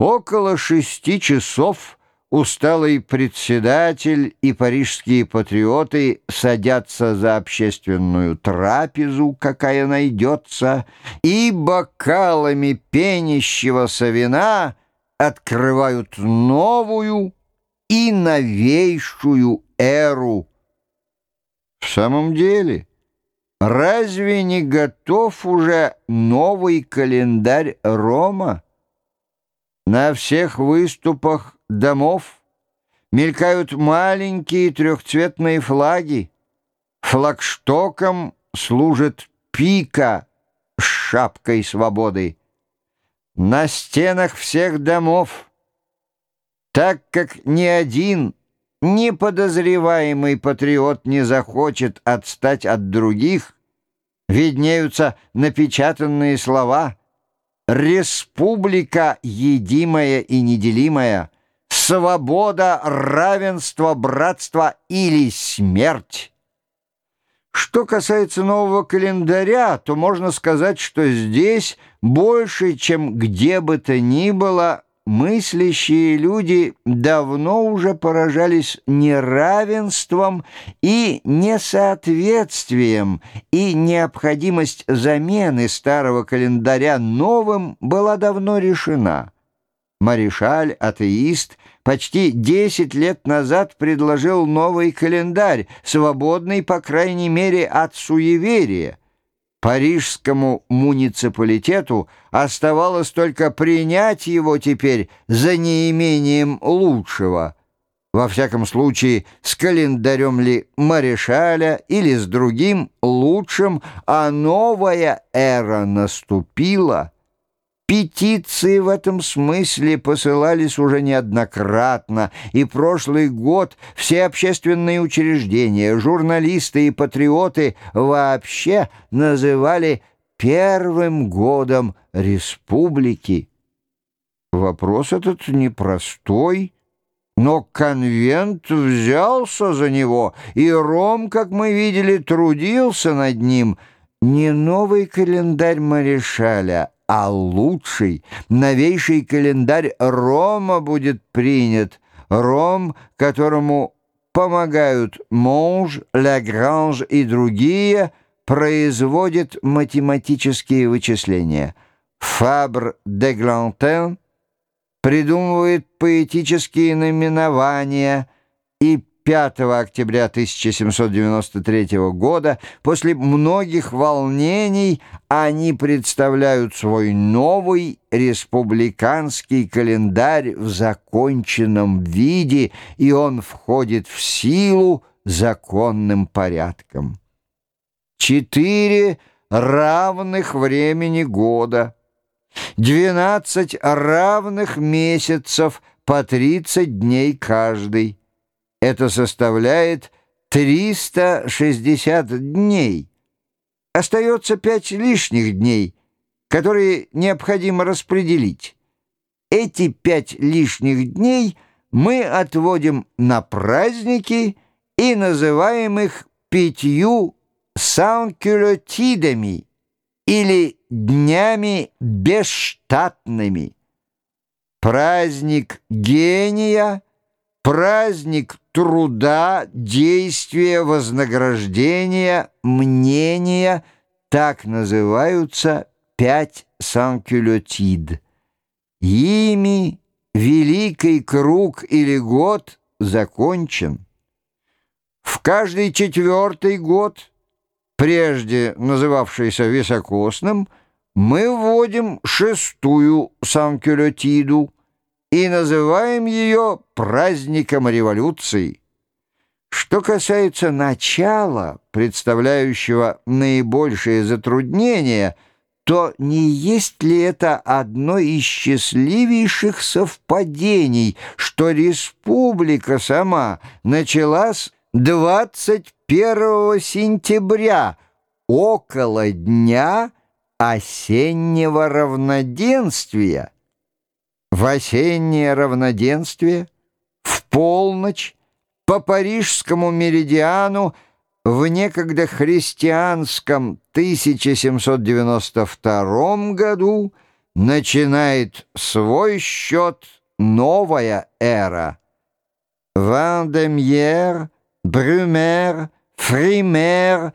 Около шести часов усталый председатель и парижские патриоты садятся за общественную трапезу, какая найдется, и бокалами пенящегося вина открывают новую и новейшую эру. В самом деле, разве не готов уже новый календарь Рома? На всех выступах домов мелькают маленькие трехцветные флаги. Флагштоком служит пика с шапкой свободы. На стенах всех домов, так как ни один неподозреваемый патриот не захочет отстать от других, виднеются напечатанные слова — Республика едимая и неделимая, свобода, равенство, братство или смерть. Что касается нового календаря, то можно сказать, что здесь больше, чем где бы то ни было, мыслящие люди давно уже поражались неравенством и несоответствием, и необходимость замены старого календаря новым была давно решена. Маришаль, атеист, почти 10 лет назад предложил новый календарь, свободный, по крайней мере, от суеверия. Парижскому муниципалитету оставалось только принять его теперь за неимением лучшего. Во всяком случае, с календарем ли Марешаля или с другим лучшим, а новая эра наступила — Петиции в этом смысле посылались уже неоднократно, и прошлый год все общественные учреждения, журналисты и патриоты вообще называли первым годом республики. Вопрос этот непростой, но конвент взялся за него, и Ром, как мы видели, трудился над ним. Не новый календарь Марешаля, а лучший, новейший календарь Рома будет принят. Ром, которому помогают Монж, Лагранж и другие, производит математические вычисления. Фабр де Глантен придумывает поэтические наименования и 5 октября 1793 года, после многих волнений, они представляют свой новый республиканский календарь в законченном виде, и он входит в силу законным порядком. Четыре равных времени года, двенадцать равных месяцев по тридцать дней каждый. Это составляет 360 дней. Остается пять лишних дней, которые необходимо распределить. Эти пять лишних дней мы отводим на праздники и называем их пятью санкюлотидами или днями бесштатными. Праздник гения — праздник труда, действия, вознаграждения, мнения, так называются пять санкюлотид. Ими великий круг или год закончен. В каждый четвертый год, прежде называвшийся високосным, мы вводим шестую санкюлотиду – и называем ее праздником революции. Что касается начала, представляющего наибольшее затруднение, то не есть ли это одно из счастливейших совпадений, что республика сама началась 21 сентября, около дня осеннего равноденствия? В осеннее равноденствие, в полночь, по парижскому меридиану, в некогда христианском 1792 году начинает свой счет новая эра. Вандемьер, Брюмер, Фример,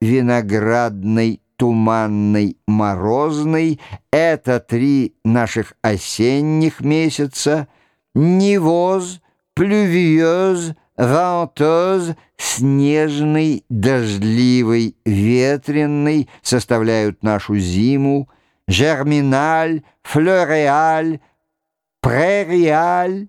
виноградный, туманный, морозный — это три наших осенних месяца, Невоз, Плювиоз, Вантоз, снежный, дождливый, ветренный составляют нашу зиму, Жерминаль, Флореаль, Прериаль,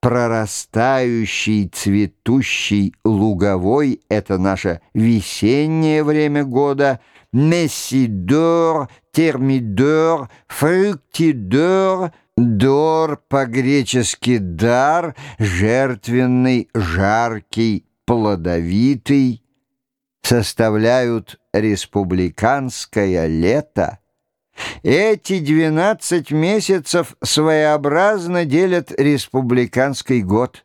прорастающий, цветущий, луговой — это наше весеннее время года, Мессидор, Термидор, Фруктидор — Дор по-гречески «дар», жертвенный, жаркий, плодовитый, составляют республиканское лето. Эти 12 месяцев своеобразно делят республиканский год.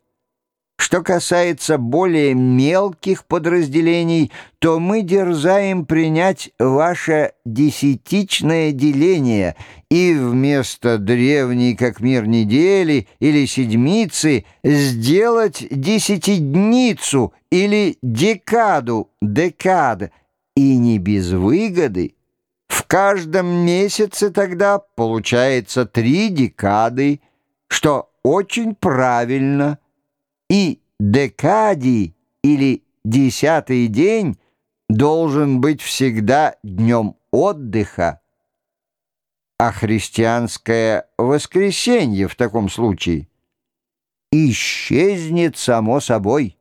Что касается более мелких подразделений, то мы дерзаем принять ваше десятичное деление и вместо древней как мир недели или седмицы сделать десятидницу или декаду, декад, и не без выгоды. В каждом месяце тогда получается три декады, что очень правильно – и декади или десятый день должен быть всегда днем отдыха, а христианское воскресенье в таком случае исчезнет само собой.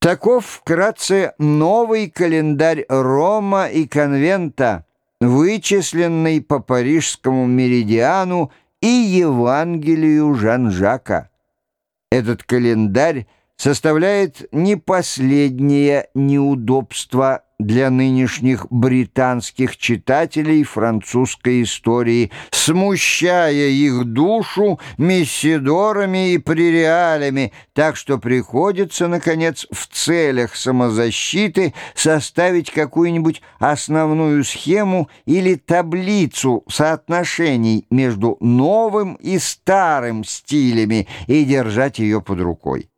Таков вкратце новый календарь Рома и конвента, вычисленный по парижскому меридиану и Евангелию Жан-Жака. Этот календарь составляет не последнее неудобство для нынешних британских читателей французской истории, смущая их душу мессидорами и пререалями, так что приходится, наконец, в целях самозащиты составить какую-нибудь основную схему или таблицу соотношений между новым и старым стилями и держать ее под рукой.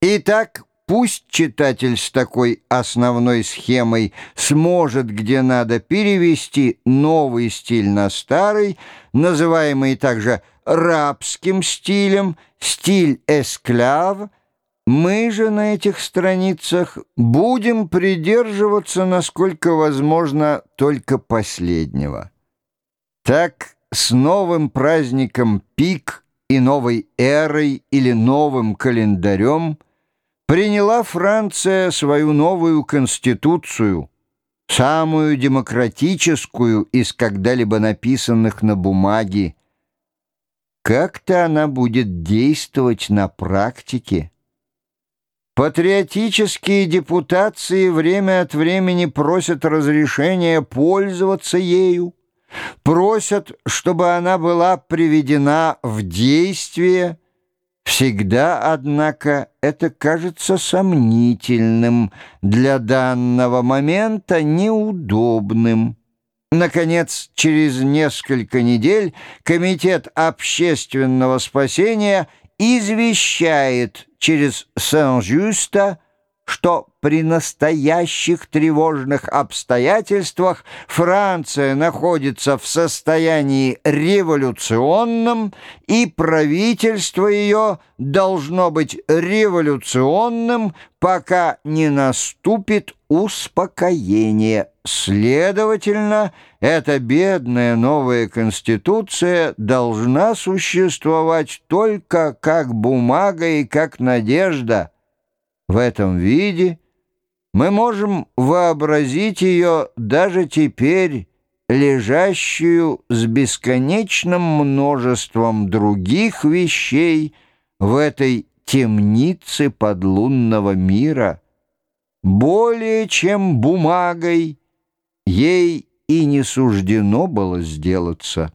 Итак, Пусть читатель с такой основной схемой сможет, где надо, перевести новый стиль на старый, называемый также рабским стилем, стиль эскляв. Мы же на этих страницах будем придерживаться, насколько возможно, только последнего. Так, с новым праздником пик и новой эрой или новым календарем – приняла Франция свою новую конституцию, самую демократическую из когда-либо написанных на бумаге. Как-то она будет действовать на практике. Патриотические депутации время от времени просят разрешения пользоваться ею, просят, чтобы она была приведена в действие – Всегда, однако, это кажется сомнительным, для данного момента неудобным. Наконец, через несколько недель Комитет общественного спасения извещает через Сен-Жюста, что при настоящих тревожных обстоятельствах Франция находится в состоянии революционном, и правительство ее должно быть революционным, пока не наступит успокоение. Следовательно, эта бедная новая конституция должна существовать только как бумага и как надежда. В этом виде мы можем вообразить ее даже теперь, лежащую с бесконечным множеством других вещей в этой темнице подлунного мира, более чем бумагой ей и не суждено было сделаться.